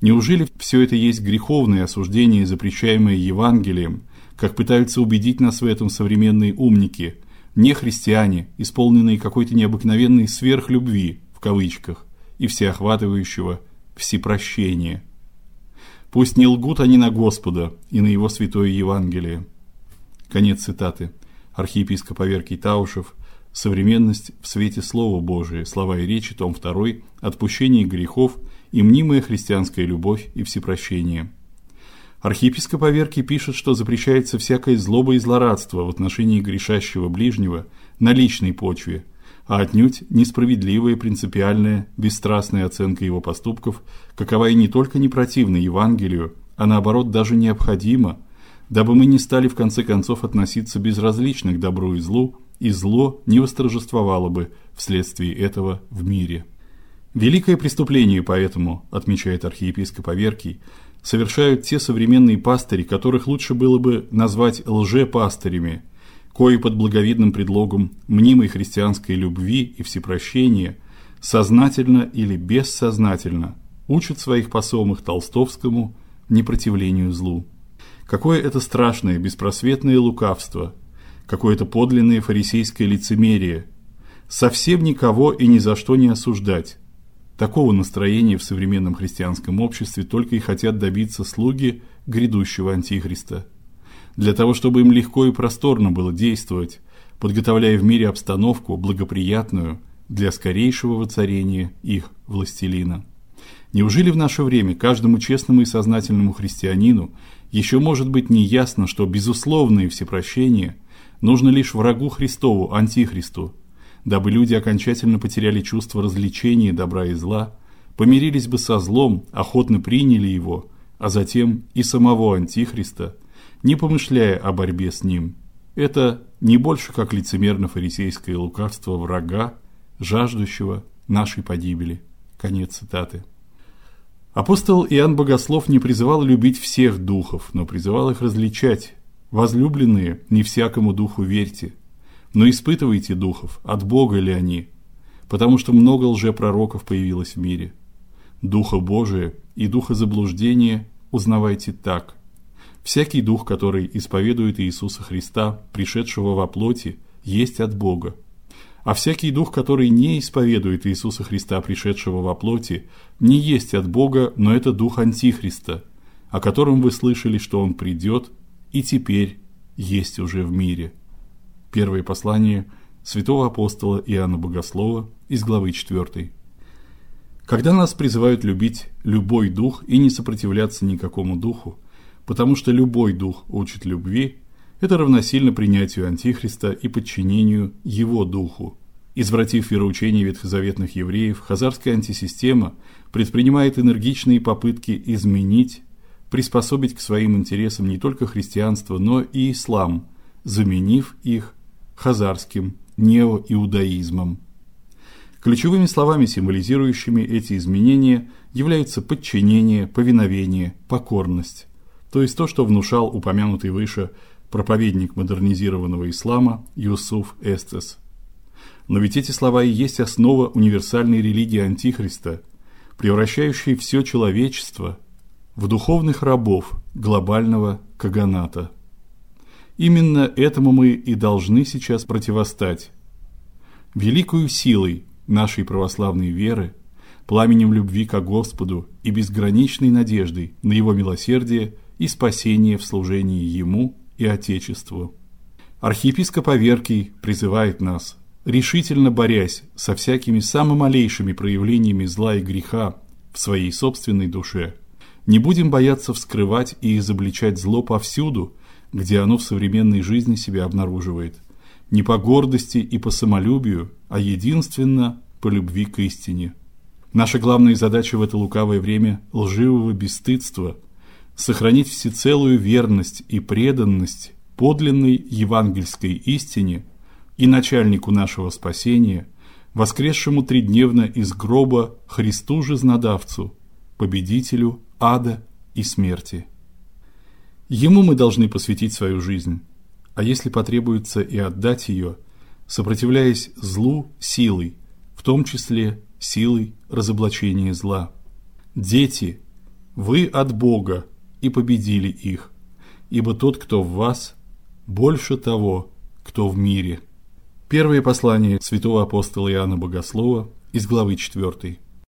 Неужели все это есть греховное осуждение, запрещаемое Евангелием, как пытаются убедить нас в этом современные умники, не христиане, исполненные какой-то необыкновенной сверхлюбви в кавычках и всеохватывающего всепрощения? Пусть не лгут они на Господа и на его святое Евангелие. Конец цитаты. Архиепископ Аверкий Таушев. Современность в свете слова Божия. Слова и речи, том 2. Отпущение грехов и мнимая христианская любовь и всепрощение. Архиепископ Аверкий пишет, что запрещается всякое злоба и злорадство в отношении грешащего ближнего на личной почве, а отнюдь несправедливая, принципиальная, бесстрастная оценка его поступков, какова и не только не противна Евангелию, а наоборот даже необходима, дабы мы не стали в конце концов относиться безразлично к добру и злу, и зло не восторжествовало бы вследствие этого в мире. Великое преступление поэтому, отмечает архиепископ Аверкий, совершают те современные пастыри, которых лучше было бы назвать лжепастырями, кои под благовидным предлогом мнимой христианской любви и всепрощения сознательно или бессознательно учат своих посомых толстовскому непротивлению злу. Какое это страшное, беспросветное лукавство, какое это подлинное фарисейское лицемерие. Совсем никого и ни за что не осуждать. Такого настроения в современном христианском обществе только и хотят добиться слуги грядущего антихриста для того, чтобы им легко и просторно было действовать, подготовляя в мире обстановку благоприятную для скорейшего воцарения их властелина. Неужели в наше время каждому честному и сознательному христианину еще может быть не ясно, что безусловное всепрощение нужно лишь врагу Христову, антихристу, дабы люди окончательно потеряли чувство различения добра и зла, помирились бы со злом, охотно приняли его, а затем и самого антихриста – не помышляя о борьбе с ним. Это не больше как лицемерно-фарисейское лукавство врага, жаждущего нашей погибели. Конец цитаты. Апостол Иоанн Богослов не призывал любить всех духов, но призывал их различать. Возлюбленные, не всякому духу верьте, но испытывайте духов, от Бога ли они, потому что много лжепророков появилось в мире. Духа Божия и духа заблуждения узнавайте так: Всякий дух, который исповедует Иисуса Христа, пришедшего во плоти, есть от Бога. А всякий дух, который не исповедует Иисуса Христа, пришедшего во плоти, не есть от Бога, но это дух антихриста, о котором вы слышали, что он придет и теперь есть уже в мире. Первое послание святого апостола Иоанна Богослова из главы 4. Когда нас призывают любить любой дух и не сопротивляться никакому духу, потому что любой дух учит любви, это равносильно принятию антихриста и подчинению его духу. Извратив вероучение ветхозаветных евреев, хазарская антисистема предпринимает энергичные попытки изменить, приспособить к своим интересам не только христианство, но и ислам, заменив их хазарским неоиудаизмом. Ключевыми словами, символизирующими эти изменения, являются подчинение, повиновение, покорность то есть то, что внушал упомянутый выше проповедник модернизированного ислама Юсуф Эстес. Но ведь эти слова и есть основа универсальной религии антихриста, превращающей все человечество в духовных рабов глобального каганата. Именно этому мы и должны сейчас противостать. Великою силой нашей православной веры, пламенем любви к Господу и безграничной надеждой на его милосердие – и спасение в служении ему и отечеству. Архиепископ Аверкий призывает нас, решительно борясь со всякими самыми малейшими проявлениями зла и греха в своей собственной душе, не будем бояться вскрывать и изобличать зло повсюду, где оно в современной жизни себя обнаруживает, не по гордости и по самолюбию, а единственно по любви к истине. Наша главная задача в это лукавое время лживого бесстыдства – сохранить всецелую верность и преданность подлинной евангельской истине и начальнику нашего спасения, воскресшему тридневно из гроба Христу жизнодавцу, победителю ада и смерти. Ему мы должны посвятить свою жизнь, а если потребуется и отдать ее, сопротивляясь злу силой, в том числе силой разоблачения зла. Дети, Вы от Бога и победили их, ибо тот, кто в вас, больше того, кто в мире. Первое послание святого апостола Иоанна Богослова из главы 4.